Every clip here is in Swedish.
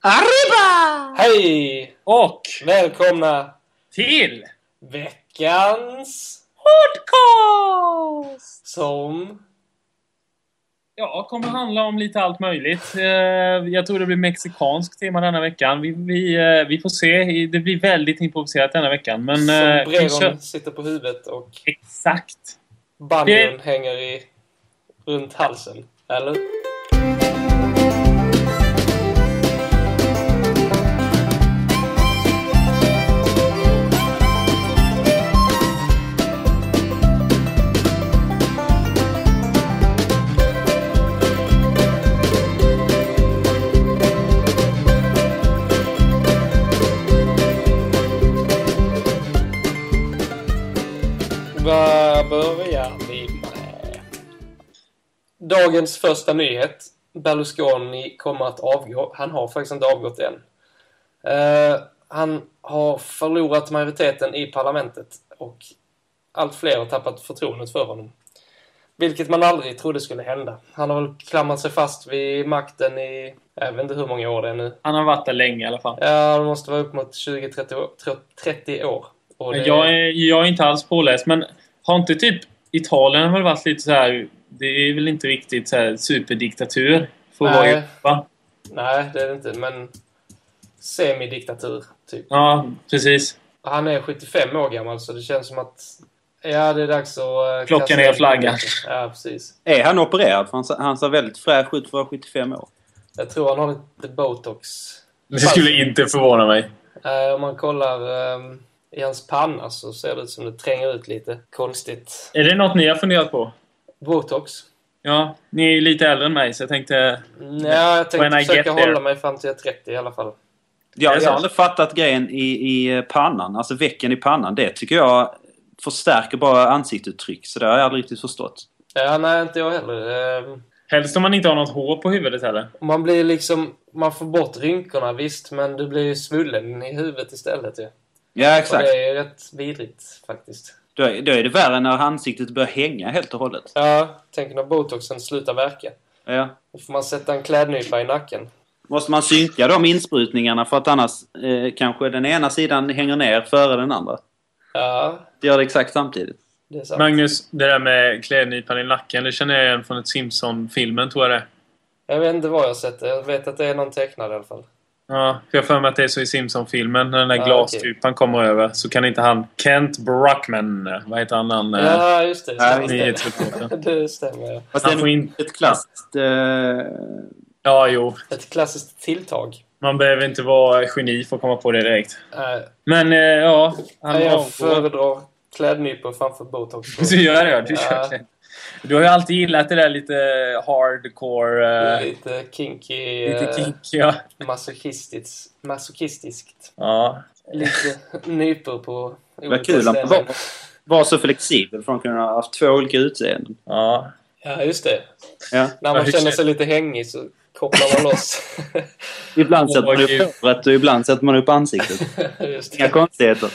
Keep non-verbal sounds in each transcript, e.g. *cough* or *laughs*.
Arriba! Hej! Och Välkomna till veckans podcast! som... Ja, kommer handla om lite allt möjligt. Eh, Jag tror det blir mexikanskt tema denna veckan. Vi, vi, eh, vi får se. Det blir väldigt improviserat denna veckan. Men som eh, kör... sitter på huvudet och Exakt. banjon hänger i, runt halsen. Eller? Dagens första nyhet. Berlusconi kommer att avgå. Han har faktiskt inte avgått än. Eh, han har förlorat majoriteten i parlamentet och allt fler har tappat förtroendet för honom. Vilket man aldrig trodde skulle hända. Han har väl klamrat sig fast vid makten i, jag vet inte hur många år det är nu. Han har varit där länge i alla fall. Ja, det måste vara upp mot 20-30 år. 30 år. Och det- Jag, är, jag är inte alls påläst, men har inte typ Italien väl varit lite så här... Det är väl inte riktigt så här superdiktatur för vara Nej. Europa? Nej, det är det inte, men semidiktatur, typ. Ja, precis. Han är 75 år gammal, så det känns som att... Ja, det är dags att... eh, ner in flaggan. Ja, precis. Är han opererad? För han, han ser väldigt fräsch ut för att vara 75 år. Jag tror han har lite botox. Det skulle inte förvåna mig. Eh, om man kollar ehm, i hans panna så ser det ut som det tränger ut lite konstigt. Är det något ni har funderat på? Botox? Ja, ni är ju lite äldre än mig så jag tänkte... Ja, jag tänkte försöka hålla mig fram till jag är 30 i alla fall. Är Jag, har aldrig fattat grejen i, i pannan. Alltså vecken i pannan. Det tycker jag förstärker bara ansiktsuttryck. Så det har jag aldrig riktigt förstått. Ja, nej, inte jag heller. Ehm, Helst om man inte har något hår på huvudet heller. Man blir liksom... Man får bort rynkorna visst, men du blir ju svullen i huvudet istället ju. Ja, Och exakt. det är rätt vidrigt faktiskt. Då är, då är det värre när ansiktet börjar hänga helt och hållet. Ja, tänk när botoxen slutar verka. Ja. Då får man sätta en klädnypa i nacken. Måste man synka de insprutningarna för att annars eh, kanske den ena sidan hänger ner före den andra? Ja, Det gör det exakt samtidigt. det är sant. Magnus, det där med klädnypan i nacken, det känner jag igen från ett Simpson-filmen tror jag det. Jag vet inte vad jag sett. Jag vet att det är någon tecknad i alla fall. Ja, för jag för mig att det är så i Simpson-filmen. När den där Ja, glastypan kommer över så kan inte han... Kent Brockman, vad heter han? han eh, Ja, just det. *laughs* Det stämmer. det stämmer. Fast Han får in- ett klassiskt... Eh, Ja, jo. Ett klassiskt tilltag. Man behöver inte vara geni för att komma på det direkt. Nej, Men eh, ja, han jag avgår. föredrar klädnypor framför botox. *laughs* Du gör det, ja. Du, gör det. Du har ju alltid gillat det där lite hardcore... eh, Lite kinky, lite eh, kick, ja. masochistiskt. masochistiskt. ja. Lite nypor på det var kul man var, var så flexibel för att kunna ha haft två olika utseenden. Ja. Ja, just det. Ja. När man känner sig lite hängig så kopplar man loss. *laughs* Ibland sätter man upp håret och ibland sätter man upp ansiktet. *laughs* just Inga konstigheter.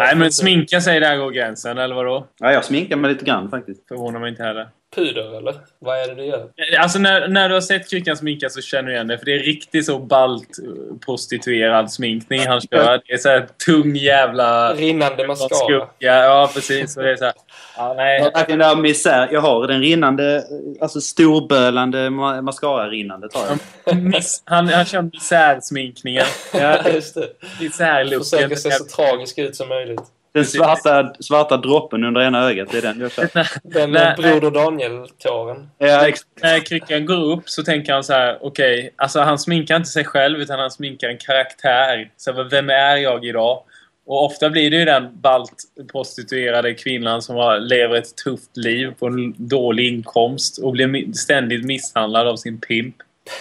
Nej, men sminka sig där går gränsen, eller vadå? Ja, jag sminkar mig lite grann faktiskt. Förvånar mig inte heller. Puder, eller? Vad är det du gör? Alltså när, när du har sett Kryckan sminka så känner du igen det. För det är riktigt så balt eh, prostituerad sminkning han kör. *laughs* Det är så här tung jävla... Rinnande mascara. Ja, precis. Och det är så här, ja, nej. Jag misär. Jag har den rinnande, alltså storbölande ma- mascara-rinnandet har jag. Miss, han, han kör misärsminkningen. *laughs* Ja, just det. Misärlooken. Försöker se så tragisk ut som möjligt. Den svarta, svarta droppen under ena ögat, det är den jag kör. *laughs* Den Nej, Broder Daniel-tåren. Ja, När Kryckan går upp så tänker han så här, okej, alltså han sminkar inte sig själv utan han sminkar en karaktär. Så här, vem är jag idag? Och ofta blir det ju den balt prostituerade kvinnan som har, lever ett tufft liv på en dålig inkomst och blir ständigt misshandlad av sin pimp.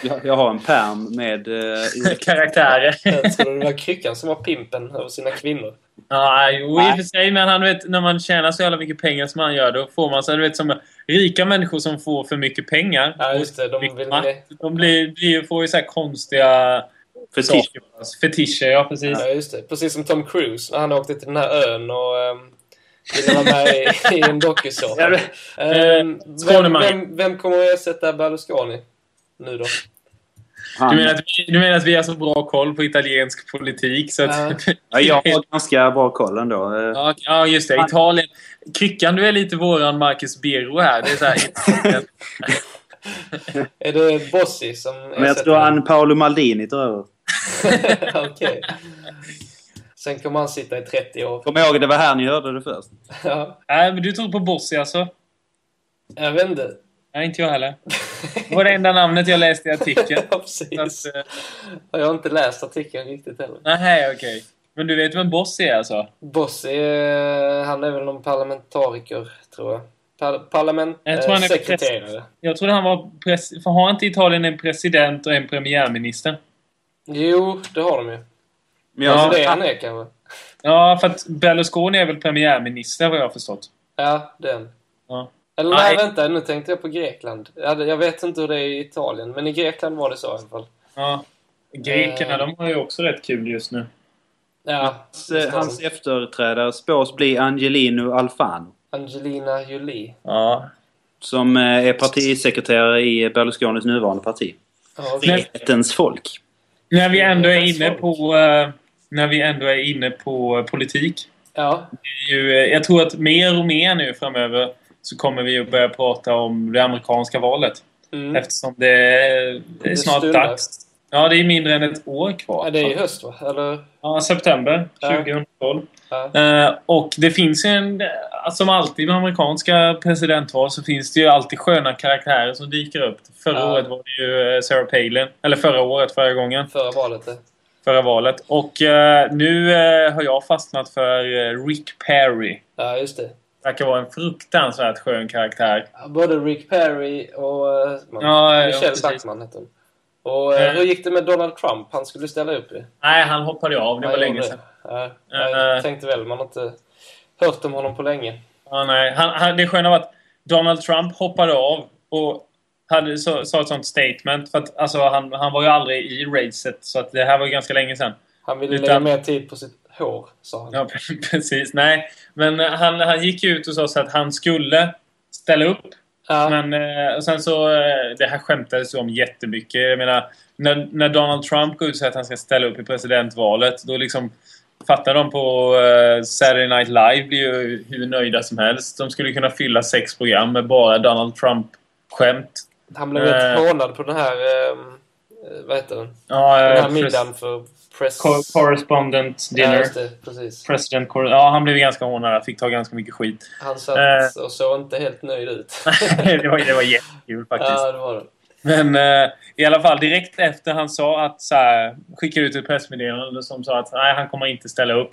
jag, jag har en pärm med... Eh, *laughs* Karaktärer. Jag trodde det var Kryckan som var pimpen över sina kvinnor. Ja, jo, i och för sig, men han vet, när man tjänar så jävla mycket pengar som han gör, då får man så du vet som rika människor som får för mycket pengar. Ja, just det. De vill med. de blir, blir, får ju så konstiga fetisch. saker. Fetischer, ja precis. Ja, just det. Precis som Tom Cruise när han åkte till den här ön och um, ville vara med i, *laughs* i en dokusåpa. Um, vem, vem, vem kommer att ersätta Berlusconi nu då? Han, Du menar, att vi, du menar att vi har så bra koll på italiensk politik så att... Ja. *laughs* ja, jag har ganska bra koll ändå. Ja, ja, just det. Italien. Kryckan, du är lite våran Marcus Birro här. Det är så här, *laughs* Är det Bossi som Men jag tror han Paolo Maldini tar över. *laughs* Okej. Sen kommer han sitta i 30 år. Kom ihåg, det var här ni hörde det först. Ja, Nej, men du tror på Bossi alltså? jag vet inte. Nej, inte jag heller. Det var det enda namnet jag läste i artikeln. *laughs* ja, precis. att, eh, Jag har inte läst artikeln riktigt heller. nej, okej. Men du vet vem Bossi är alltså? Bossi, eh, han är väl någon parlamentariker, tror jag. Par parlament... Jag tror han är eh. Jag trodde han var... Pres- för har inte Italien en president och en premiärminister? Jo, det har de ju. Men Ja. Alltså det han är kanske. Ja, för att Berlusconi är väl premiärminister vad jag har förstått. Ja, den. Ja. Eller nej, Nej. vänta. Nu tänkte jag på Grekland. Jag, vet inte hur det är i Italien, men i Grekland var det så i alla fall. Ja. Grekerna, de har ju också rätt kul just nu. Ja, hans, eh, hans efterträdare spås bli Angelino Alfano. Angelina Jolie. Ja. Som eh, är partisekreterare i Berlusconis nuvarande parti. Ja. Frihetens folk. När vi ändå är inne på... eh, när vi ändå är inne på eh, politik. ja. Ju, eh, jag tror att mer och mer nu framöver så kommer vi att börja prata om det amerikanska valet. Mm. Eftersom det är, det är snart dags. Ja, det är mindre än ett år kvar. ja, det är i höst va? Eller? Ja, september Ja. 2012. Ja. Eh, och det finns ju en... eh, Som alltid med amerikanska presidentval så finns det ju alltid sköna karaktärer som dyker upp. Förra Ja. året var det ju eh, Sarah Palin. Eller förra året, förra gången. Förra valet. det. Förra valet. Och nu har jag fastnat för Rick Perry. Ja, just det. Verkar vara en fruktansvärt skön karaktär. Ja, Både Rick Perry och uh, Ja, ja, Michelle precis. Backman hette hon. Och eh, Eh. hur gick det med Donald Trump? Han skulle ställa upp ju. Nej, han hoppade av. Det var Han länge gjorde sedan. Ja, jag Eh. tänkte väl, man har inte hört om honom på länge. Ja, nej. Han, han, det sköna var att Donald Trump hoppade av och hade, så, sa ett sånt statement. För att alltså, han, han var ju aldrig i racet, så att det här var ganska länge sedan. Han ville Utan- lägga mer tid på sitt hår, sa han. Ja, *laughs* precis. Nej, men eh, han, han gick ju ut och sa så att han skulle ställa upp. Ja, Men eh, och sen så... eh, Det här skämtades ju om jättemycket. Jag menar, när, när Donald Trump går ut och säger att han ska ställa upp i presidentvalet, då liksom fattar de på Saturday Night Live blir ju hur nöjda som helst. De skulle kunna fylla sex program med bara Donald Trump-skämt. han blev rätt eh. hånad på den här... eh, vad heter den? Ja, Den här middagen för press... co- correspondent Ja, dinner. just det. Precis. President cor- Ja, han blev ganska hånad. Fick ta ganska mycket skit. Han satt Eh. och såg inte helt nöjd ut. *laughs* det, var, det var jättekul faktiskt. ja, det var det. Men eh, i alla fall direkt efter han sa att så här, skickade ut ett pressmeddelande som sa att nej, han kommer inte ställa upp.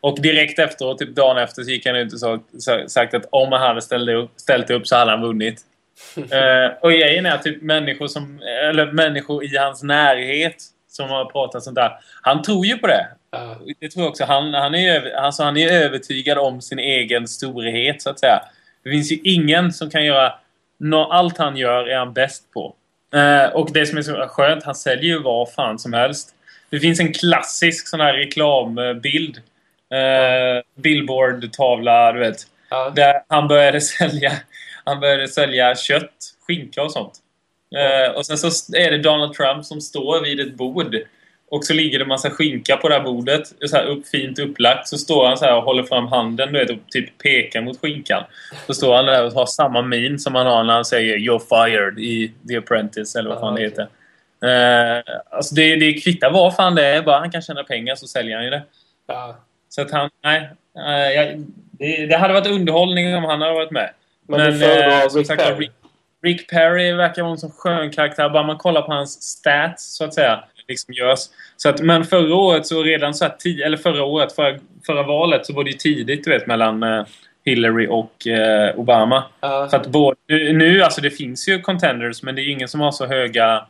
Och direkt efteråt, typ dagen efter, så gick han ut och sa, sa, sagt att om han hade ställt upp, ställt upp så hade han vunnit. *laughs* eh, och grejen är typ människor, som, eller människor i hans närhet som har pratat sånt där, han tror ju på det. Ja. Det tror jag också. Han, han, är, alltså, han är övertygad om sin egen storhet, så att säga. Det finns ju ingen som kan göra... Allt han gör är han bäst på. Eh, och det som är så skönt, han säljer ju vad fan som helst. Det finns en klassisk sån här reklambild. Eh, Billboard-tavla, du vet. Där han började *laughs* sälja, han började sälja kött, skinka och sånt. Eh, och sen så är det Donald Trump som står vid ett bord. Och så ligger det massa skinka på det här bordet. Så här upp, fint upplagt. Så står han så här och håller fram handen du vet, och typ pekar mot skinkan. Så står han där och har samma min som han har när han säger “You're fired” i The Apprentice eller vad fan det heter. Eh, alltså det, det kvittar vad fan det är. Bara han kan tjäna pengar så säljer han ju det. Ja. Så att han... Nej. eh, jag, det, det hade varit underhållning om han hade varit med. Men, du eh, föredrar som Rick Perry? Rick, Perry verkar vara en sån skön karaktär. Bara man kollar på hans stats, så att säga. Liksom görs. Så att, men förra året, så redan så här eller förra året, förra, förra valet, så var det ju tidigt, du vet, mellan eh, Hillary och eh, Obama. Ja. För att både, nu, nu, alltså det finns ju contenders, men det är ingen som har så höga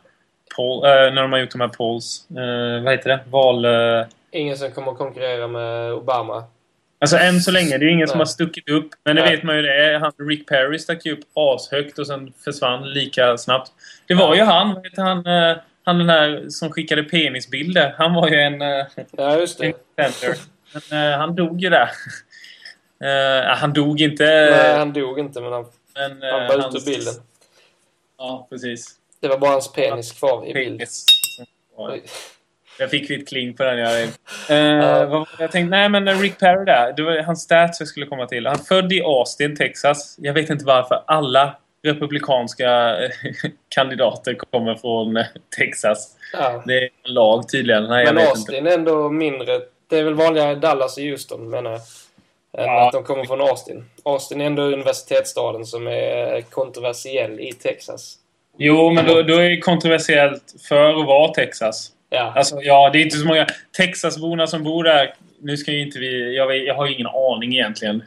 poll, eh, när de har gjort de här polls. Eh, vad heter det? Val... Eh, Ingen som kommer att konkurrera med Obama. Alltså än så länge, det är ingen som Nej. har stuckit upp. Men det Nej. vet man ju det är. Han, Rick Perry stack ju upp ashögt och sen försvann lika snabbt. Det var ju han, heter han, eh, han den här som skickade penisbilder. Han var ju en, eh, Ja, just det. Men eh, han dog ju där. *laughs* Han dog inte. Nej, han dog inte, men han, men, han var ute hans- ur bilden. Ja, precis. Det var bara hans penis kvar i bild. Jag fick lite kling på den. Jag, eh, vad, jag tänkte, nej men Rick Perry där. Det var hans stats jag skulle komma till. Han född i Austin, Texas. Jag vet inte varför. Alla republikanska eh, *laughs* kandidater kommer från eh, Texas. Ja. Det är en lag tydligen. Nej, Men Austin är ändå mindre... Det är väl vanligare Dallas och Houston, menar jag. Än Ja. att de kommer från Austin. Austin är ändå universitetsstaden som är kontroversiell i Texas. Jo, men då, då är det kontroversiellt för att vara Texas. Ja. Alltså, ja, det är inte så många Texasborna som bor där. Nu ska ju inte vi... Jag, jag har ju ingen aning egentligen.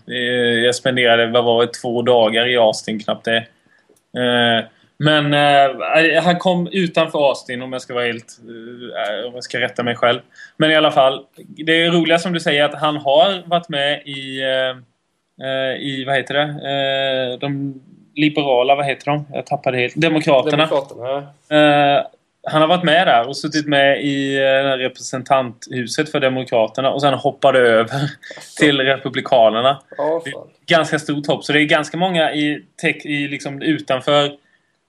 Jag spenderade, vad var det, två dagar i Austin knappt det. Eh, Men eh, han kom utanför Austin om jag ska vara helt... eh, Om jag ska rätta mig själv. Men i alla fall. Det är roliga som du säger att han har varit med i... eh, eh, I, vad heter det? Eh, De liberala, vad heter de? Jag tappade helt. Demokraterna. Demokraterna. Han har varit med där och suttit med i eh, representanthuset för Demokraterna och sen hoppade över *laughs* till Republikanerna. Fan. Ganska stort hopp. Så det är ganska många i, tech, i liksom utanför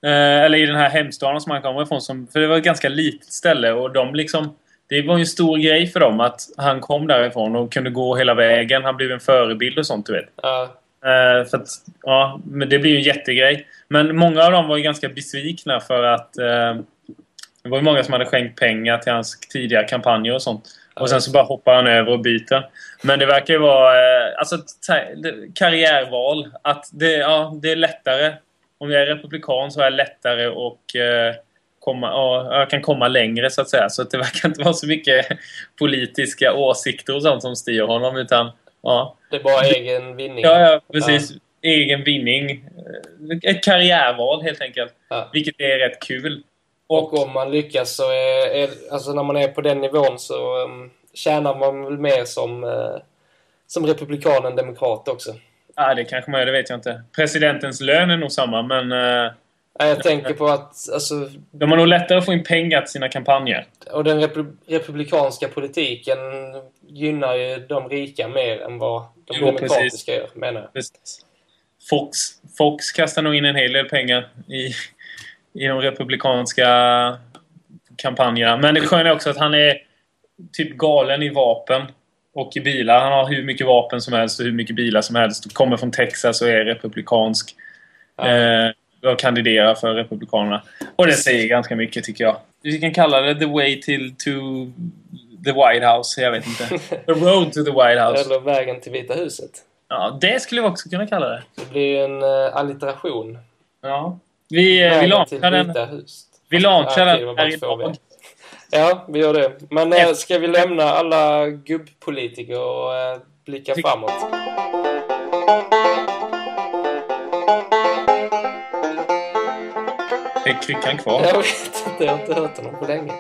eh, eller i den här hemstaden som han kommer ifrån. Som, för det var ett ganska litet ställe och de liksom det var ju en stor grej för dem att han kom därifrån och kunde gå hela vägen. Han blev en förebild och sånt, du vet. Ja. Eh, för att, ja, men det blir ju en jättegrej. Men många av dem var ju ganska besvikna för att eh, det var ju många som hade skänkt pengar till hans tidiga kampanjer och sånt. Och sen så bara hoppar han över och byter. Men det verkar ju vara eh, alltså, karriärval. Att det, ja, det är lättare. Om jag är republikan så är det lättare och eh, komma, ja, jag kan komma längre så att säga. Så att det *laughs* verkar inte vara så mycket politiska åsikter och sånt som styr honom. Utan ja, Det är bara egen vinning. Ja, ja precis. Egen vinning. Eh, Ett karriärval helt enkelt. Ja. Vilket är rätt kul. Och om man lyckas så är, är alltså när man är på den nivån så um, tjänar man väl mer som, uh, som republikan än demokrat också. Ja, det kanske man gör, det vet jag inte. Presidentens lön är nog samma, men eh, Ja, Jag tänker på att alltså, de har nog lättare att få in pengar till sina kampanjer. och den repu- republikanska politiken gynnar ju de rika mer än vad de Jo, demokratiska precis. gör, menar jag. Precis. Fox, Fox kastar nog in en hel del pengar i, i de republikanska kampanjerna. Men det sköna är också att han är typ galen i vapen och i bilar. Han har hur mycket vapen som helst och hur mycket bilar som helst. Kommer från Texas och är republikansk. Ja. Eh, och kandiderar för Republikanerna. Och det säger ganska mycket tycker jag. Vi kan kalla det the way till to the White House. Jag vet inte. *laughs* The road to the White House. Eller vägen till Vita huset. Ja, det skulle vi också kunna kalla det. Det blir ju en uh, allitteration. Ja. Vi, eh, vi launchar den, vi launchar Ja, det den här idag. Ja, vi gör det. Men eh, ska vi lämna alla gubbpolitiker och eh, blicka framåt? Är kryckan kvar? Jag vet inte, jag har inte hört honom på länge.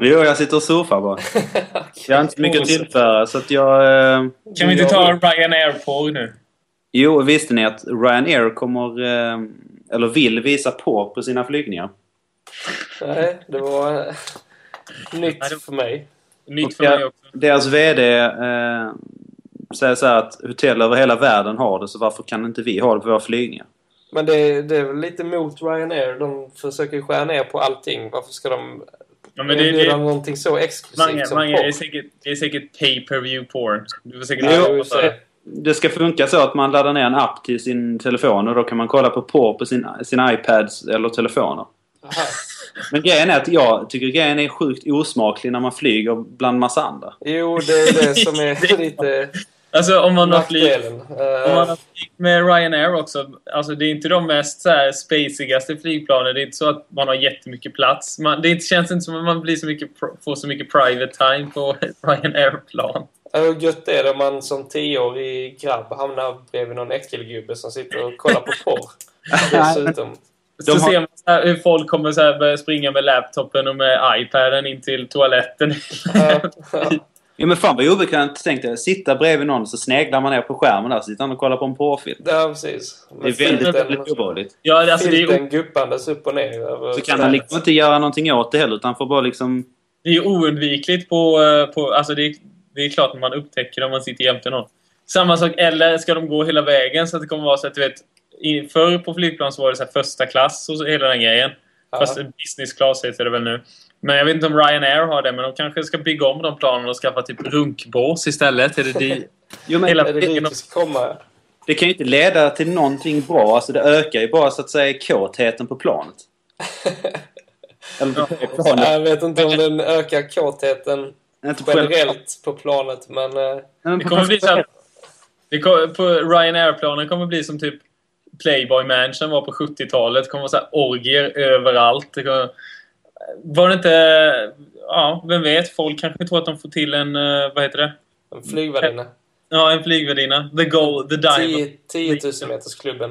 Jo, jag sitter och surfar bara. *laughs* Jag har inte mycket att tillföra så att jag... Kan vi inte ta Ryanair-porr nu? jo, visste ni att Ryanair kommer... Eh, eller vill visa på på sina flygningar? Nej, det var eh, nytt för mig. Nytt för mig jag- också. Deras VD eh, säger så här att hotell över hela världen har det så varför kan inte vi ha det på våra flygningar? Men det, det är väl lite mot Ryanair. De försöker skära ner på allting. Varför ska de Ja, men det, det, någonting så exklusivt Mange, som Mange, det, är säkert, det är säkert pay-per-view porn. Du får säkert Ja, Jo, se. Det ska funka så att man laddar ner en app till sin telefon och då kan man kolla på porr på sin, sina iPads eller telefoner. Aha. Men grejen är att jag tycker grejen är sjukt osmaklig när man flyger bland massa andra. Jo, det är det som är *laughs* lite Alltså om man har nackdelen. Om man har flygt med Ryanair också, alltså det är inte de mest så här spacigaste flygplanen. Det är inte så att man har jättemycket plats. Man, det känns inte som att man blir så mycket, får så mycket private time på *laughs* Ryanair-plan. Hur gött är det om man som tioårig grabb hamnar bredvid någon äckelgubbe som sitter och kollar på porr? *laughs* Dessutom. Så De har- ser man så här hur folk kommer så här börja springa med laptopen och med iPaden in till toaletten. *laughs* Ja, men fan vad obekvämt tänkte jag. Sitta bredvid någon så sneglar man ner på skärmen där så sitter han och kollar på en porrfilm. Ja, precis. Det är väldigt, väldigt obehagligt. ja, alltså det är, Filten guppandes upp och ner. över Så kan han liksom inte göra någonting åt det heller utan får bara liksom... det är oundvikligt på... eh, på alltså det, är, det är klart att man upptäcker om man sitter jämte någon. Samma sak, eller ska de gå hela vägen så att det kommer vara så att du vet... Förr på flygplan så var det så här första klass och så, hela den grejen. Ja. Fast business class heter det väl nu. Men jag vet inte om Ryanair har det, men de kanske ska bygga om de planen och skaffa typ runkbås istället. Är det *laughs* de... Jo, men Hela- Är det dit vi ska komma? det kan ju inte leda till någonting bra. Alltså det ökar ju bara så att säga kåtheten på planet. *laughs* Eller på planet. Jag vet inte om den ökar kåtheten Inte generellt på planet, men... eh, Nej, men Det kommer bli så det kommer, På Ryanair-planen kommer bli som typ Playboy Mansion var på 70-talet. Det kommer vara så här orgier överallt. Det kommer, var det inte... Ja, vem vet? Folk kanske tror att de får till en... eh, Vad heter det? En flygvärdinna. Ja, en flygvärdinna. The Gold, The Diamond. 10 10 000 metersklubben.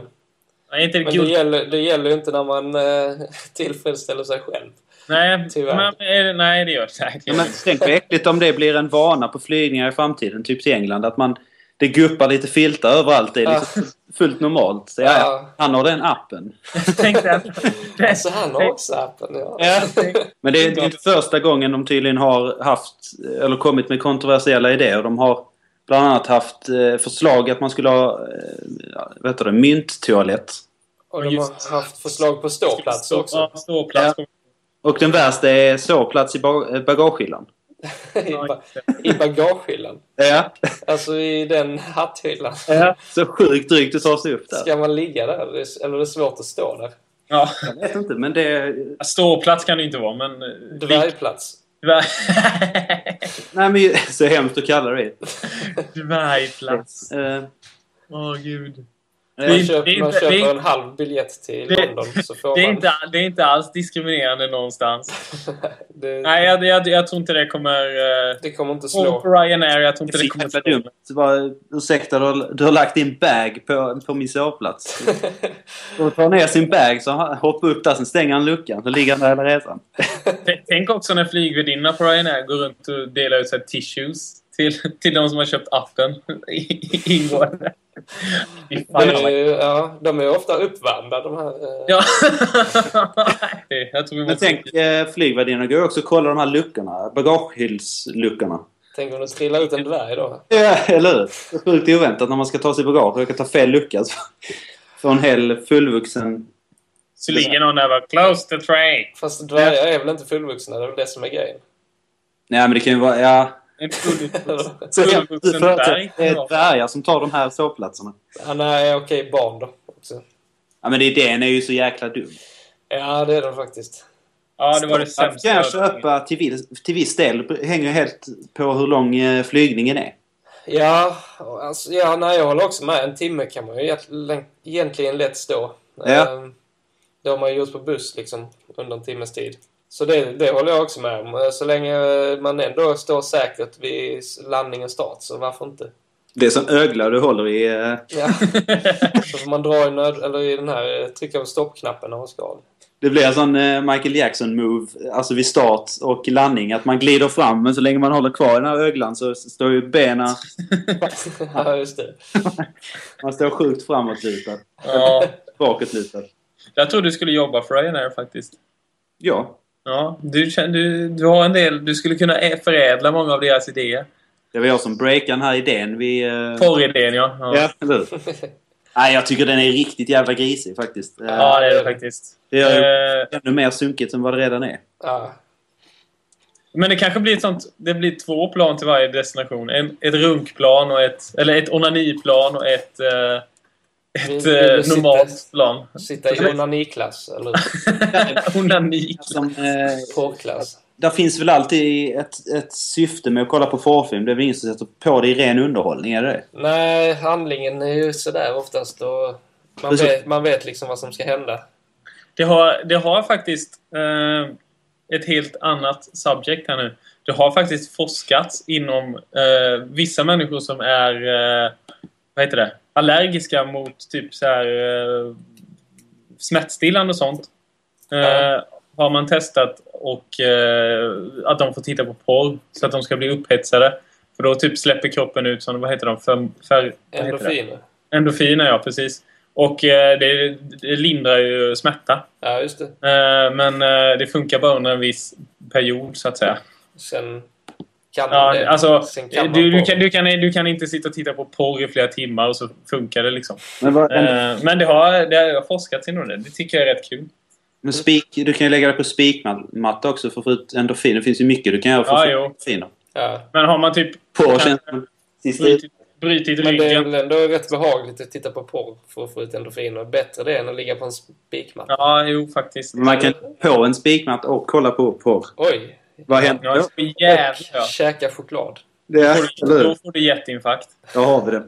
Nej, inte Men det gäller, det gäller ju inte när man eh, *laughs* tillfredsställer sig själv. Nej, Tyvärr. men, nej, det gör det säkert. Ja, men tänk vad äckligt om det blir en vana på flygningar i framtiden, typ till England. Att man, det guppar lite filtar överallt. Det är liksom fullt normalt. Så, ja, ja, Ja. han har den appen. Att... *laughs* Alltså han har också appen, ja. Ja. Men det är det är inte första gången de tydligen har haft, eller kommit med kontroversiella idéer. De har bland annat haft eh, förslag att man skulle ha eh, vad heter det, mynttoalett. Och de har haft förslag på ståplats också. Ja, ståplats. Och den värsta är sovplats i ba- eh, bagagehyllan. *laughs* I, ba I bagagehyllan. Ja. Alltså i den hatthyllan. ja. Så sjukt drygt att ta sig upp där. Ska man ligga där? Det är- Eller är det svårt att stå där? Ja. Jag vet inte, men det... Ståplats kan det inte vara, men... eh, Dvärgplats. Dvärg... *laughs* Nej men så hemskt att kalla det. Dvärgplats. Åh, gud. Eh, Man Det- köper, det är man inte- köper det är- en halv biljett till Det- London så får Det är, man... inte, det är inte alls diskriminerande någonstans. *laughs* det, Nej, jag, jag, jag tror inte det kommer... Uh, det kommer inte på slå. Ryanair, jag tror Det inte det så kommer slå. dumt. Så bara, ursäkta, du har, du har lagt din bag på, på min sovplats. *laughs* Och tar ner sin bag, så hoppar upp där, sen stänger han luckan. Så ligger han där hela resan. Tänk också när flygvärdinna på Ryanair går runt och delar ut så här tissues till, till de som har köpt appen. *laughs* Ingående. De är, ju- ja, de är ofta uppvärmda de här. eh, Ja. *laughs* jag tror vi Men måste... tänk, eh, flygvärdinnorna går också och kollar de här luckorna. Bagagehyllsluckorna. Tänk om det trillar ut en dvärg då. Ja, eller hur? Sjukt oväntat när man ska ta sig bagage och kan ta fel lucka. Så *laughs* får en hel fullvuxen... Så ligger någon bara “Close the train”. Fast dvärgar är väl inte fullvuxna? Det är väl det som är grejen. Nej, men det kan ju vara... Ja. En fullvuxen *laughs* dvärg. det är dvärgar som tar de här sovplatserna. Han är okej barn då också. Ja, men idén är ju så jäkla dum. Ja, det är den faktiskt. Ja, det var det sämsta. kan jag köpa till viss, till viss del. Det hänger helt på hur lång eh, flygningen är. Ja, alltså, ja nej, jag håller också med. En timme kan man ju egentligen- egentligen lätt stå. Ja. Ehm, Det har man ju gjort på buss liksom under en timmes tid. Så det, det håller jag också med om. Så länge man ändå står säkert vid landning och start, så varför inte? Det är som ögla du håller i... eh, Ja. *laughs* så får man dra i, nöd, eller i den här, eh, trycka på stoppknappen när man ska. Det blir en sån eh, Michael Jackson-move, alltså vid start och landning. Att man glider fram, men så länge man håller kvar i den här öglan så står ju benen... *laughs* ja, just det. *laughs* Man står sjukt framåtlutad. Ja, Bakåtlutad. jag tror du skulle jobba för Ryanair faktiskt. Ja. Ja, du, du, du har en del... Du skulle kunna förädla många av deras idéer. Det var jag som breakade den här idén. Vi, eh, Porridén, ja. Ja, Ja? Nej, jag tycker den är riktigt jävla grisig faktiskt. Ja det är det faktiskt. Det gör ju Eh, ännu mer sunkigt än vad det redan är. Ja. Men det kanske blir ett sånt... Det blir två plan till varje destination. En, ett runkplan och ett... Eller ett onaniplan och ett... Eh, ett Vill- vill eh, du sitta- normalt plan. Sitta i onaniklass, eller *laughs* Onanik. Som, eh, porrklass. där finns väl alltid ett, ett syfte med att kolla på porrfilm. Det är väl ingen som sätter på det i ren underhållning, är det det? Nej, handlingen är ju sådär oftast och man Precis. vet, man vet liksom vad som ska hända. Det har, det har faktiskt eh, ett helt annat subject här nu. Det har faktiskt forskats inom eh, vissa människor som är eh, vad heter det? allergiska mot typ så här eh, smärtstillande och sånt. Eh, Ja. Har man testat och eh, att de får titta på porr så att de ska bli upphetsade. För då typ släpper kroppen ut som, vad heter de? För, för? Endorfiner. Endorfiner, ja precis. Och eh, det, det lindrar ju smärta. Ja, just det. Eh, men eh, det funkar bara under en viss period, så att säga. Sen kan Ja, det. alltså, Sen kan du, du, porr. kan, du, kan, du kan inte sitta och titta på porr i flera timmar och så funkar det liksom. Men vad, Eh, men det har, det har forskats inom det. Det tycker jag är rätt kul. Men spik, du kan ju lägga det på spikmatta också för att få ut endorfin. Det finns ju mycket du kan göra för att Ja, få ut endorfiner. Ja. Men har man typ På känns brutit, brutit Men det är väl ändå rätt behagligt att titta på porr för att få ut endorfiner. Bättre det än att ligga på en spikmatta. Ja, jo faktiskt. Man kan på en spikmatta och kolla på porr. Oj! Vad händer Ja, då? så jävlar. Och käka choklad. Det är, Får eller du- Då får du hjärtinfarkt. Då har vi det.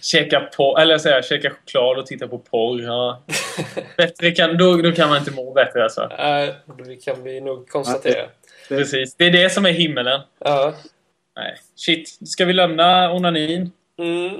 Käka på, eller säga käka choklad och titta på porr. Ja. *laughs* Bättre kan, då, då kan man inte må bättre alltså. Nej, det kan vi nog konstatera. Precis. Det är det som är himmelen. Ja. Nej. Shit. Ska vi lämna onanin? Mm.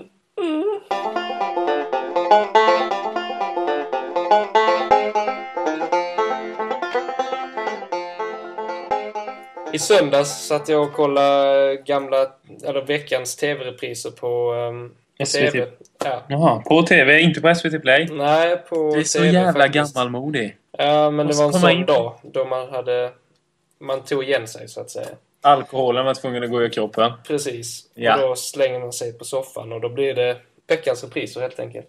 I söndags satt jag och kollade gamla, eller veckans tv-repriser på um, SVT. TV. Ja. Jaha. På TV, inte på SVT Play. Nej, på Det är så TV jävla faktiskt. gammalmodig. Ja, men det var en sån in. dag då man hade... Man tog igen sig, så att säga. Alkoholen var tvungen att gå ur kroppen. Precis. Ja. Och då slänger man sig på soffan och då blir det veckans repriser helt enkelt.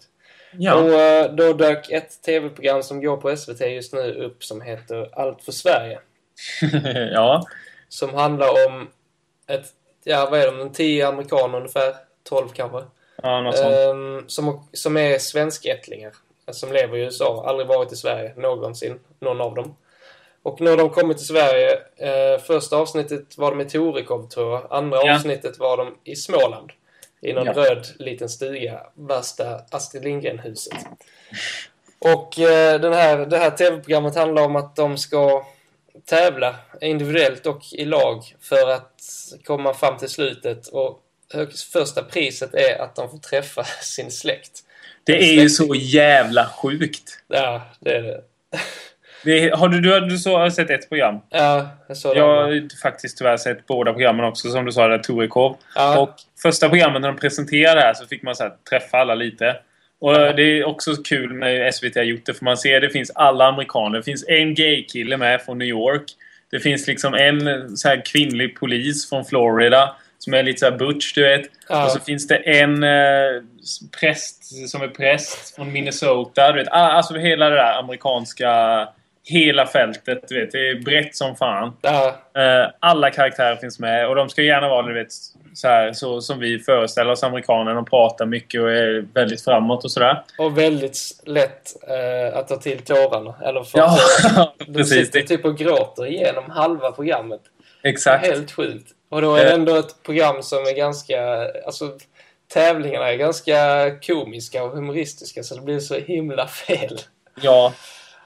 Ja. Och eh, då dök ett tv-program som går på SVT just nu upp som heter Allt för Sverige. *laughs* ja. Som handlar om ett, ja vad är de, tio amerikaner ungefär, 12 kanske. Ja, något sånt. Ehm, som, som är svenskättlingar. Som lever i USA, aldrig varit i Sverige någonsin, någon av dem. Och nu har de kommit till Sverige. Eh, första avsnittet var de i Torekov tror jag. Andra Ja. avsnittet var de i Småland. I någon Ja. röd liten stuga. Värsta Astrid Lindgren-huset. Och eh, den här, det här tv-programmet handlar om att de ska tävla individuellt och i lag för att komma fram till slutet. Och första priset är att de får träffa *laughs* sin släkt. Det är ju så jävla sjukt. Ja, det är det. Det är, har du, du, har- du så, har sett ett program? Ja, jag såg Jag har faktiskt tyvärr sett båda programmen också, som du sa, där Torekov. Ja. Och första programmet när de presenterade det här så fick man så här, träffa alla lite. Och det är också kul med SVT har gjort det, för man ser det finns alla amerikaner. Det finns en gay-kille med från New York. Det finns liksom en så här kvinnlig polis från Florida som är lite så här butch, du vet. Ja. Och så finns det en eh, präst som är präst från Minnesota. Du vet. Ah, Alltså hela det där amerikanska... Hela fältet, du vet. Det är brett som fan. Eh, alla karaktärer finns med och de ska gärna vara du vet, så, här, så som vi föreställer oss amerikaner. De pratar mycket och är väldigt framåt och sådär. och väldigt lätt eh, att ta till tårarna. Eller för Ja, *laughs* De precis. sitter typ och gråter igenom halva programmet. exakt. Helt sjukt. Och då är det Eh. ändå ett program som är ganska... Alltså, tävlingarna är ganska komiska och humoristiska så det blir så himla fel. Ja.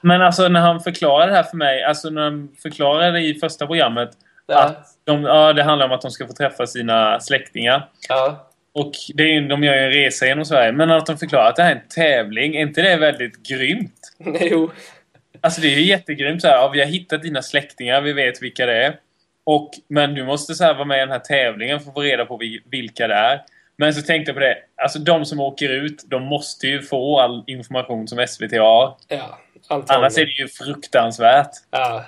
Men alltså när han förklarade det här för mig, alltså när han förklarade i första programmet Ja, att de, ja, det handlar om att de ska få träffa sina släktingar. ja, Och det är, de gör ju en resa genom Sverige. Men att de förklarar att det här är en tävling, är inte det väldigt grymt? *laughs* jo. Alltså det är ju jättegrymt så här. Ja, vi har hittat dina släktingar, vi vet vilka det är. Och, men du måste så här vara med i den här tävlingen för att få reda på vi- vilka det är. Men så tänkte jag på det. Alltså de som åker ut, de måste ju få all information som SVT har. Ja, antagligen. Annars är det ju fruktansvärt. Ja,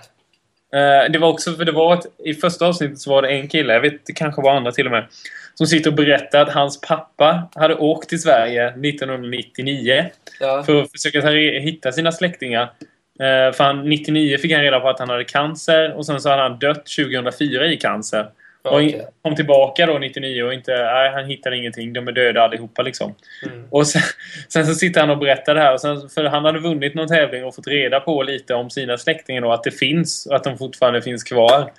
Eh, det var också, för det var ett, i första avsnittet så var det en kille, jag vet det kanske var andra till och med, som sitter och berättar att hans pappa hade åkt till Sverige 1999 ja, för att försöka hitta sina släktingar. Eh, för han, 99 fick han reda på att han hade cancer och sen så hade han dött 2004 i cancer. Och in- kom tillbaka då 99 och inte, nej, han hittade ingenting. De är döda allihopa liksom. Mm. Och sen, *laughs* sen så sitter han och berättar det här. Och sen, för han hade vunnit någon tävling och fått reda på lite om sina släktingar och att det finns. Och att de fortfarande finns kvar.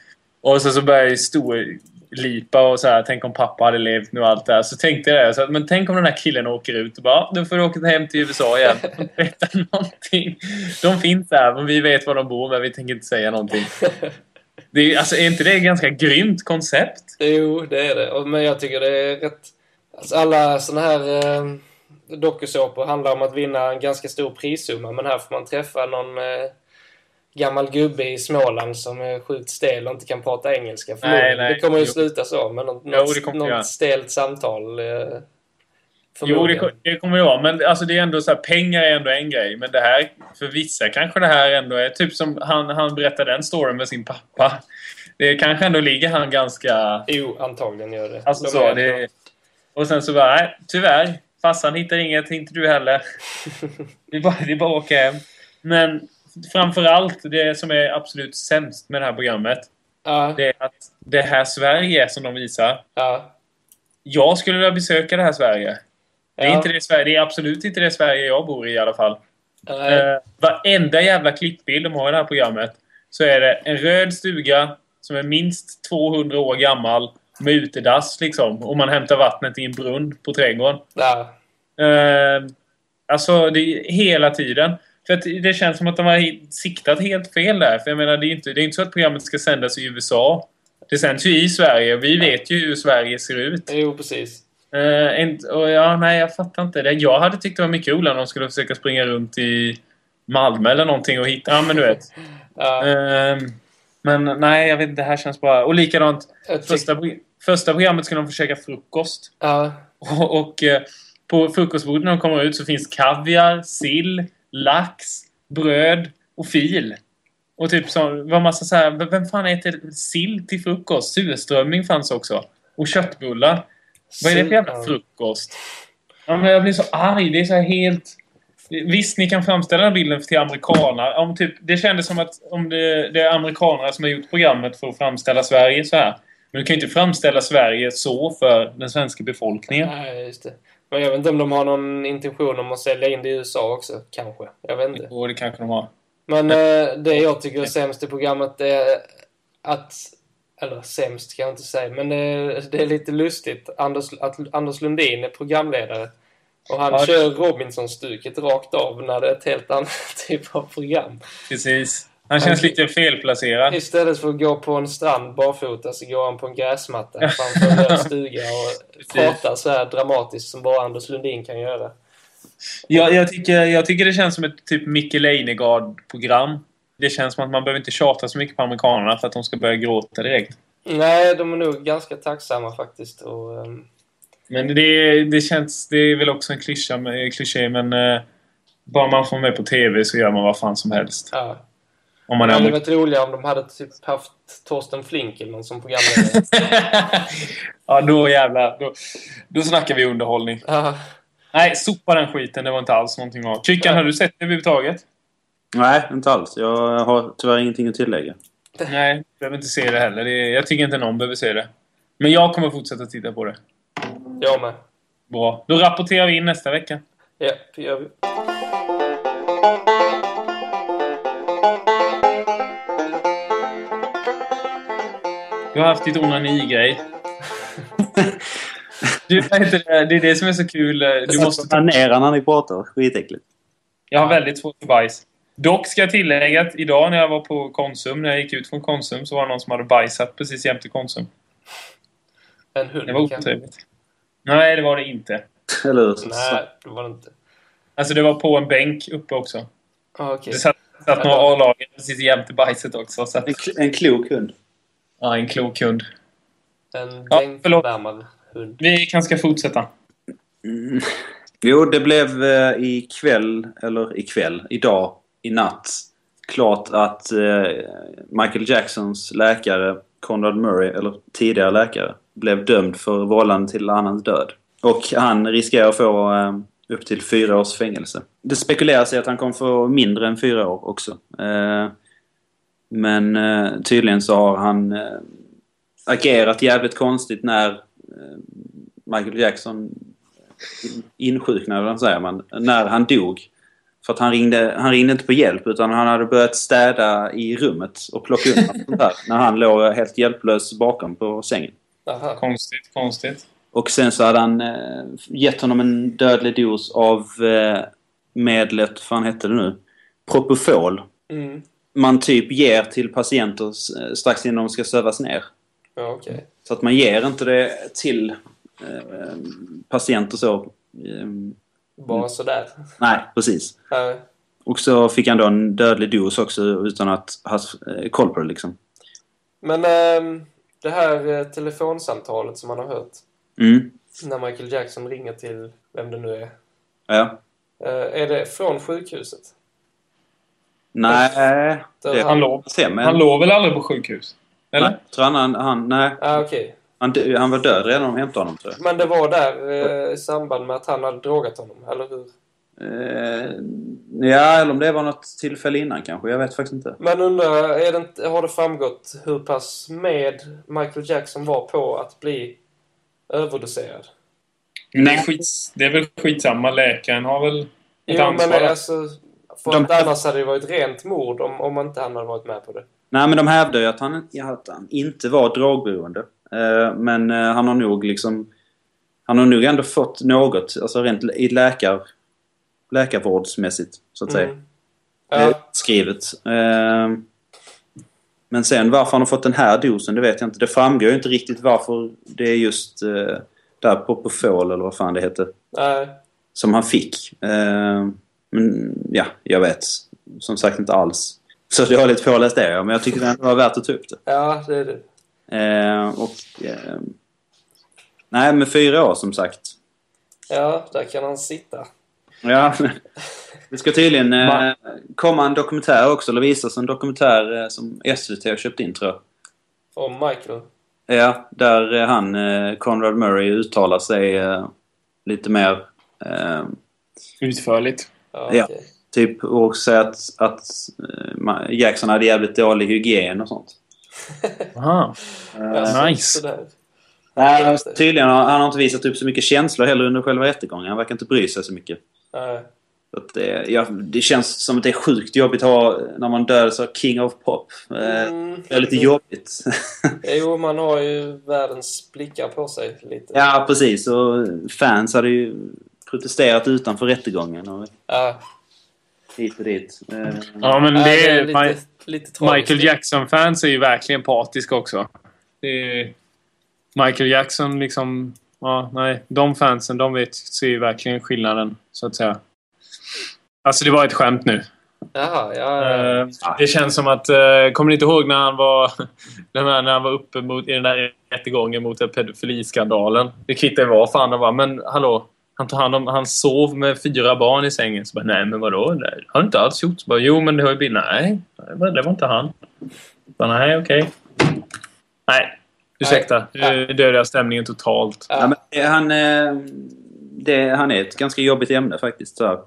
Och så, så började jag storlipa och så här, tänk om pappa hade levt nu och allt det här. Så tänkte jag det. Så att, men tänk om den här killen åker ut och bara, "Ja, nu får du åka hem till USA igen. *laughs* Och berätta någonting. De finns där, men vi vet var de bor, men vi tänker inte säga någonting. *laughs* Det är, alltså, är inte det ett ganska grymt koncept? Jo, det är det. Men jag tycker det är rätt... Alltså alla såna här eh, dokusåpor handlar om att vinna en ganska stor prissumma. Men här får man träffa någon eh, gammal gubbe i Småland som är sjukt stel och inte kan prata engelska. Förmodligen. nej. Det kommer ju Jo. sluta så, med något, Jo, något, stelt samtal. Eh, Jo, det, det kommer det vara. Men alltså, det är ändå så här, pengar är ändå en grej. Men det här, för vissa kanske det här ändå är... Typ som han, han berättade den storyn med sin pappa. Det kanske ändå ligger han ganska... Jo, antagligen gör det. Alltså De så, det, och sen så bara, nej, tyvärr. Farsan hittar inget, inte du heller. *laughs* Det är bara, det är bara att åka hem. Men framförallt det som är absolut sämst med det här programmet. Ja, Det är att det här Sverige som de visar. ja, Jag skulle vilja besöka det här Sverige. Det är, inte det, Sverige, det är absolut inte det Sverige jag bor i i alla fall. nej, Eh, varenda jävla klippbild de har i det här programmet så är det en röd stuga som är minst 200 år gammal med utedass liksom. Och man hämtar vattnet i en brunn på trädgården. ja, Eh, alltså, det är hela tiden. För att det känns som att de har siktat helt fel där. För jag menar, det är inte, det är inte så att programmet ska sändas i USA. Det sänds ju i Sverige. Vi vet ju hur Sverige ser ut. jo precis. Uh, inte, och ja, nej, jag fattar inte det. Jag hade tyckt det var mycket roligare om de skulle försöka springa runt i Malmö eller någonting och hitta... Ja, men du vet. *laughs* Ja, Ehm, men nej, jag vet inte. Det här känns bara... Och likadant. tyck- Första, första programmet skulle de försöka frukost. ja, Och, och eh, på frukostbordet när de kommer ut så finns kaviar, sill, lax, bröd och fil. Och typ så var massa så här, vem fan äter sill till frukost? Surströmming fanns också. Och köttbullar. Vad är det för jävla frukost? Ja, men jag blir så arg. Det är så här helt... Visst, ni kan framställa den bilden till amerikaner. Om typ, det kändes som att om det, det är amerikaner som har gjort programmet för att framställa Sverige så här. Men du kan ju inte framställa Sverige så för den svenska befolkningen. Nej, just det. Men jag vet inte om de har någon intention om att sälja in det i USA också, kanske. Jag vet inte. Jo, det kanske de har. Men eh, det jag tycker är sämst i programmet är att... Eller sämst kan jag inte säga, men det, det är lite lustigt Anders, att Anders Lundin är programledare. Och han Ja. kör Robinson-stuket rakt av när det är ett helt annat *laughs* typ av program. Precis. Han känns lite felplacerad. Istället för att gå på en strand barfota så går han på en gräsmatta framför en stuga och *laughs* Precis. pratar så här dramatiskt som bara Anders Lundin kan göra. Jag, jag, tycker, jag tycker det känns som ett typ Micke Leijnegard-program. Det känns som att man behöver inte tjata så mycket på amerikanerna för att de ska börja gråta direkt. Nej, de är nog ganska tacksamma faktiskt. Och, ehm, Men det, det känns... Det är väl också en klyscha, kliché, men... Eh, bara man får med på TV så gör man vad fan som helst. ja. Om man Det hade varit roligare om de hade typ haft Torsten Flink eller någon som programledare. *laughs* ja, då jävlar. Då, då snackar vi underhållning. ja. Nej, sopa den skiten. Det var inte alls någonting av. Kyckan, Nej. har du sett det överhuvudtaget? Nej, inte alls. Jag har tyvärr ingenting att tillägga. Nej, jag behöver inte se det heller. Det är, jag tycker inte någon behöver se det. Men jag kommer fortsätta titta på det. Jag med. Bra. Då rapporterar vi in nästa vecka. Ja, det gör vi. Du har haft ditt onani-grej. *laughs* Du, det? det är det som är så kul. Du måste ta... Planera när ni pratar. Skitäckligt. Jag har väldigt svårt för bajs. Dock ska jag tillägga att idag när jag var på Konsum, när jag gick ut från Konsum, så var det någon som hade bajsat precis jämte Konsum. En hund Det var otrevligt. Nej, det var det inte. Eller hur? Nej, det var det inte. Alltså, det var på en bänk uppe också. Ah, Okej. Det satt, satt några A-lagen precis jämte bajset också. Så att, En, kl- en klok hund. ja, en klok hund. En Ja, bänkvärmad hund. Vi kanske ska fortsätta. Mm. Jo, det blev eh, ikväll, eller ikväll, idag, i natt, klart att eh, Michael Jacksons läkare, Conrad Murray, eller tidigare läkare, blev dömd för vållande till annans död. Och han riskerar att få eh, upp till fyra års fängelse. Det spekuleras i att han kommer få mindre än fyra år också. Eh, men eh, tydligen så har han eh, agerat jävligt konstigt när eh, Michael Jackson insjuknade, eller vad säger man, när han dog. För att han ringde, han ringde inte på hjälp utan han hade börjat städa i rummet och plocka undan sånt här. När han låg helt hjälplös bakom på sängen. Aha. Konstigt, konstigt. Och sen så hade han eh, gett honom en dödlig dos av eh, medlet, vad fan hette det nu? Propofol. Mm. Man typ ger till patienter eh, strax innan de ska sövas ner. Ja, okej. Så att man ger inte det till eh, patienter så. Bara sådär. nej, precis. Ja. Och så fick han då en dödlig dos också utan att ha eh, koll på det liksom. Men ehm, det här eh, telefonsamtalet som man har hört Mm. när Michael Jackson ringer till vem det nu är. Ja. Eh, är det från sjukhuset? Nej, det Han låg, se, men... han låg väl aldrig på sjukhus? Eller? Nej, tror han, han, han, nej, Ah, okej. Han, dö- han var död redan när de hämtade honom tror jag. Men det var där eh, i samband med att han hade drogat honom, eller hur? Eh, ja, eller om det var något tillfälle innan kanske. Jag vet faktiskt inte. Men undrar, är det inte, har det framgått hur pass med Michael Jackson var på att bli överdoserad? Men det är, skit, det är väl skitsamma. Läkaren har väl ett Jo, ansvar. men alltså... För De- att annars hade det varit rent mord om, om inte han hade varit med på det. Nej, men de hävdar ju att han, att han inte var drogberoende. Eh, men eh, han har nog liksom... Han har nog ändå fått något, alltså rent i läkar, läkarvårdsmässigt, så att säga. Mm. Ja, skrivet. Eh, men sen varför han har fått den här dosen, det vet jag inte. Det framgår ju inte riktigt varför det är just där Propofol, eller vad fan det heter, nej. som han fick. Men ja, jag vet som sagt inte alls. Så jag har lite påläst det, men jag tycker det var värt att ta upp det. Ja, det är det. Eh, och... Eh, nej, med fyra år som sagt. Ja, där kan han sitta. Ja, det ska tydligen eh, Ma- komma en dokumentär också, eller visas en dokumentär eh, som SVT har köpt in tror jag. Om Michael. Ja, där eh, han, eh, Conrad Murray, uttalar sig eh, lite mer... Eh, Utförligt. Ja, Ja. okej. typ och säga att, att eh, Jackson hade jävligt dålig hygien och sånt. Aha. Ja, så- nice. sådär. nej, tydligen har han har inte visat upp så mycket känslor heller under själva rättegången. Han verkar inte bry sig så mycket. Nej. Att det, ja, det känns som att det är sjukt jobbigt att ha när man dör så King of Pop. Eh, Mm. Det är lite jobbigt. *laughs* Jo, man har ju världens blickar på sig lite. ja, precis. Och fans hade ju protesterat utanför rättegången och Ja. Hit och dit. Ja, men det är... lite, lite tragiskt. Michael Jackson-fans är ju verkligen partiska också. Det är, Michael Jackson liksom... Ja, nej. De fansen, de vet, ser ju verkligen skillnaden, så att säga. Alltså, det var ett skämt nu. Jaha, ja, ja. Eh, Det känns som att... eh, Kommer ni inte ihåg när han var, *laughs* när han var uppe mot, i den där rättegången mot den pedofiliskandalen? Det kvittar ju vad fan det var, men hallå? Han, tog hand om, han sov med fyra barn i sängen. Så bara, nej men vadå? Det har du inte alls gjort. Så bara, jo men det har ju blivit... Nej, det var, det var inte han. Så bara, nej, okej. Nej, ursäkta. Nu dödade jag stämningen totalt. ja, men han, eh, det, han är ett ganska jobbigt ämne faktiskt. Så.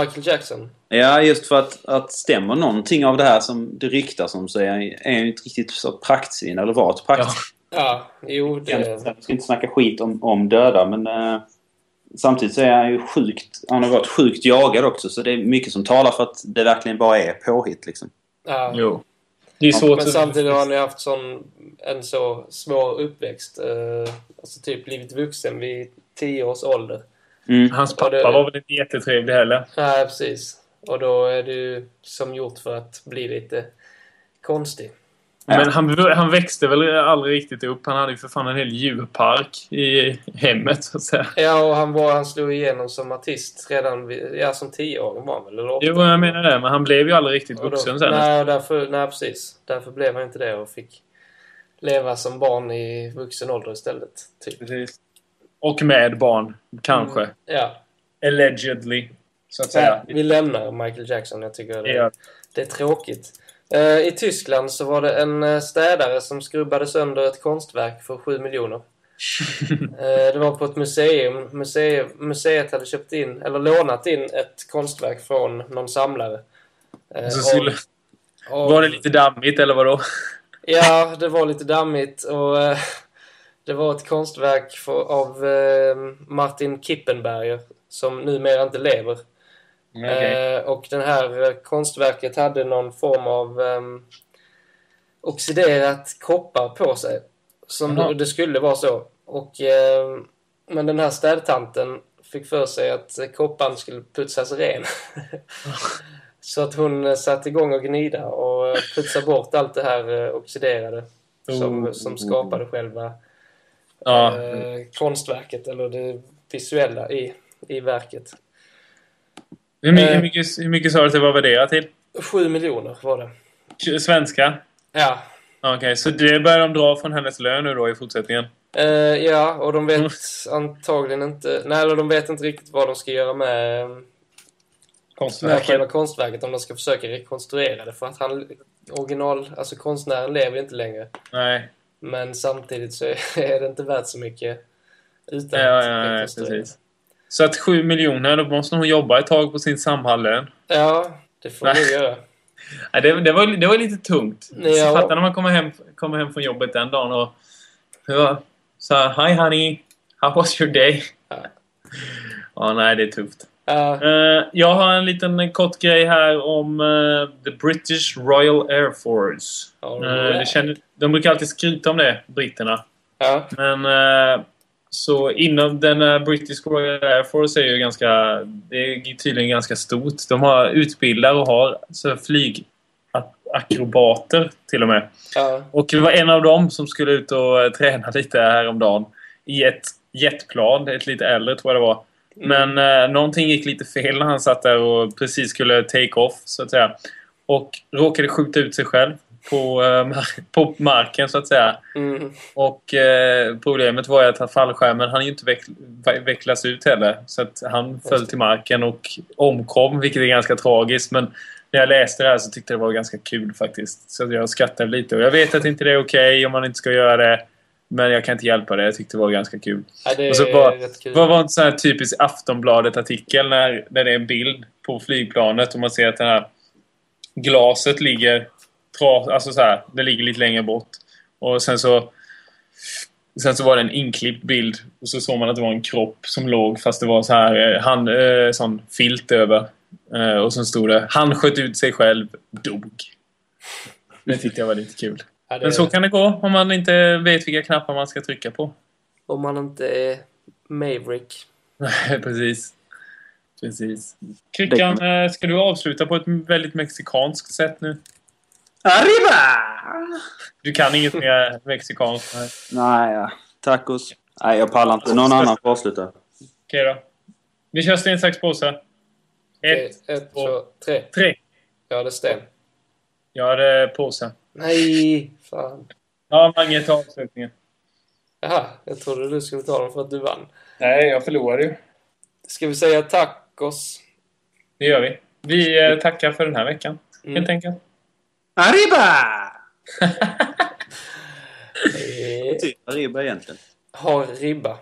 Michael Jackson. Ja, just för att, att stämmer någonting av det här som det ryktas om så är han ju ett riktigt så praktsvin, eller var ett praktsvin. Ja, jo, det... Jag ska inte snacka skit om, om döda men eh, samtidigt så är han ju sjukt, han har varit sjukt jagad också så det är mycket som talar för att det verkligen bara är påhitt liksom. Ja. Jo. Det är svårt Men samtidigt har han ju haft sån, en så svår uppväxt. Eh, alltså typ blivit vuxen vid 10 års ålder. Mm. Hans pappa det- var väl inte jättetrevlig heller. Nej, precis. Och då är det ju som gjort för att bli lite konstig. Ja. Men han, han växte väl aldrig riktigt upp. Han hade ju för fan en hel djurpark i hemmet, så att säga. Ja, och han, var, han slog igenom som artist redan vid, ja, som 10-åring var han väl? Eller åtta. Jo, jag menar det. Men han blev ju aldrig riktigt då- vuxen sen. Nej, därför, nej, precis. Därför blev han inte det och fick leva som barn i vuxen ålder istället. Typ. Precis. Och med barn, kanske. Mm, ja. Allegedly, så att säga. Vi lämnar Michael Jackson. Jag tycker det, Ja. det är tråkigt. Eh, I Tyskland så var det en eh, städare som skrubbade sönder ett konstverk för 7 miljoner. *laughs* Eh, det var på ett museum. Museum. Museet hade köpt in, eller lånat in ett konstverk från någon samlare. Så skulle, och- var det lite dammigt, eller vadå? *laughs* Ja, det var lite dammigt och det var ett konstverk av Martin Kippenberger som numera inte lever. Okej. Eh, och det här eh, konstverket hade någon form av ehm, oxiderat koppar på sig. Som det, det skulle vara så. Och, ehm, men den här städtanten fick för sig att eh, kopparn skulle putsas ren. *laughs* så att hon eh, satte igång och gnida och eh, putsade bort allt det här eh, oxiderade som, Oh. som skapade själva Ja. eh, konstverket eller det visuella i, i verket. Hur mycket, eh. hur, mycket, hur mycket sa du att det var värderat till? Sju miljoner var det. Svenska? Ja, Okej, så det börjar de dra från hennes lön nu då i fortsättningen? Eh, ja, och de vet Mm. antagligen inte... Nej, eller de vet inte riktigt vad de ska göra med, med Konstverket? själva konstverket. Om de ska försöka rekonstruera det. För att han, original, alltså konstnären lever inte längre. Nej. Men samtidigt så *laughs* är det inte värt så mycket utan Ja, att ja, ja, precis. Så att 7 miljoner, då måste hon jobba ett tag på sin Samhall-lön. Ja, det får Nej. du göra. Nej, det, det, var, det var lite tungt. Ja. Så Fatta när man kommer hem, kommer hem från jobbet den dagen och... Ja, så Hi honey, how was your day? Ja. Ja, nej, det är tufft. Ja, Eh, jag har en liten kort grej här om eh, the British Royal Air Force. Eh, right. känner, de brukar alltid skryta om det, britterna. Men så inom den eh, British Royal Air Force är ju ganska... Det är tydligen ganska stort. De har utbildare och har så flygakrobater till och med. ja. Och det var en av dem som skulle ut och eh, träna *laughs* lite häromdagen. I ett jetplan, ett lite äldre tror jag det var. Men eh, någonting gick lite fel när han satt där och precis skulle take off, så att säga. Och råkade skjuta ut sig själv på, eh, på marken, så att säga. Mm. Och eh, problemet var ju att fallskärmen han ju inte veck, vecklas ut heller. Så att han föll till marken och omkom, vilket är ganska tragiskt. Men när jag läste det här så tyckte jag det var ganska kul faktiskt. Så jag skrattade lite. Och jag vet att inte det är okej om man inte ska göra det. Men jag kan inte hjälpa det. Jag tyckte det var ganska kul. Ja, det Och så rätt kul. Vad var en sån här typisk Aftonbladet-artikel när, när det är en bild på flygplanet och man ser att det här glaset ligger tras, alltså så här, det ligger lite längre bort. Och sen så Sen så var det en inklippt bild och så såg man att det var en kropp som låg fast det var så här eh, hand, eh, sån filt över. Eh, och sen stod det Han sköt ut sig själv, dog. Det tyckte jag var lite kul. Ja, det Men så kan det gå om man inte vet vilka knappar man ska trycka på. Om man inte är Maverick. Nej, *laughs* precis. Precis. Kryckan, eh, ska du avsluta på ett väldigt mexikanskt sätt nu? Arriba! Du kan inget mer mexikanskt? Nej. Nej, ja. tacos. Nej, jag pallar inte. Någon annan får avsluta. Okej då. Vi kör sten, sax, påse. Ett, Ett, ett två. två, tre. tre. Ja, det stämmer. Jag hade påse. Nej, fan. Ja, Mange, ta avslutningen. Jaha, jag trodde du skulle ta den för att du vann. Nej, jag förlorade ju. Ska vi säga tacos? Det gör vi. Vi eh, tackar för den här veckan, Mm. helt enkelt. Arriba! *laughs* Eh, Typ arriba egentligen. ha ribba.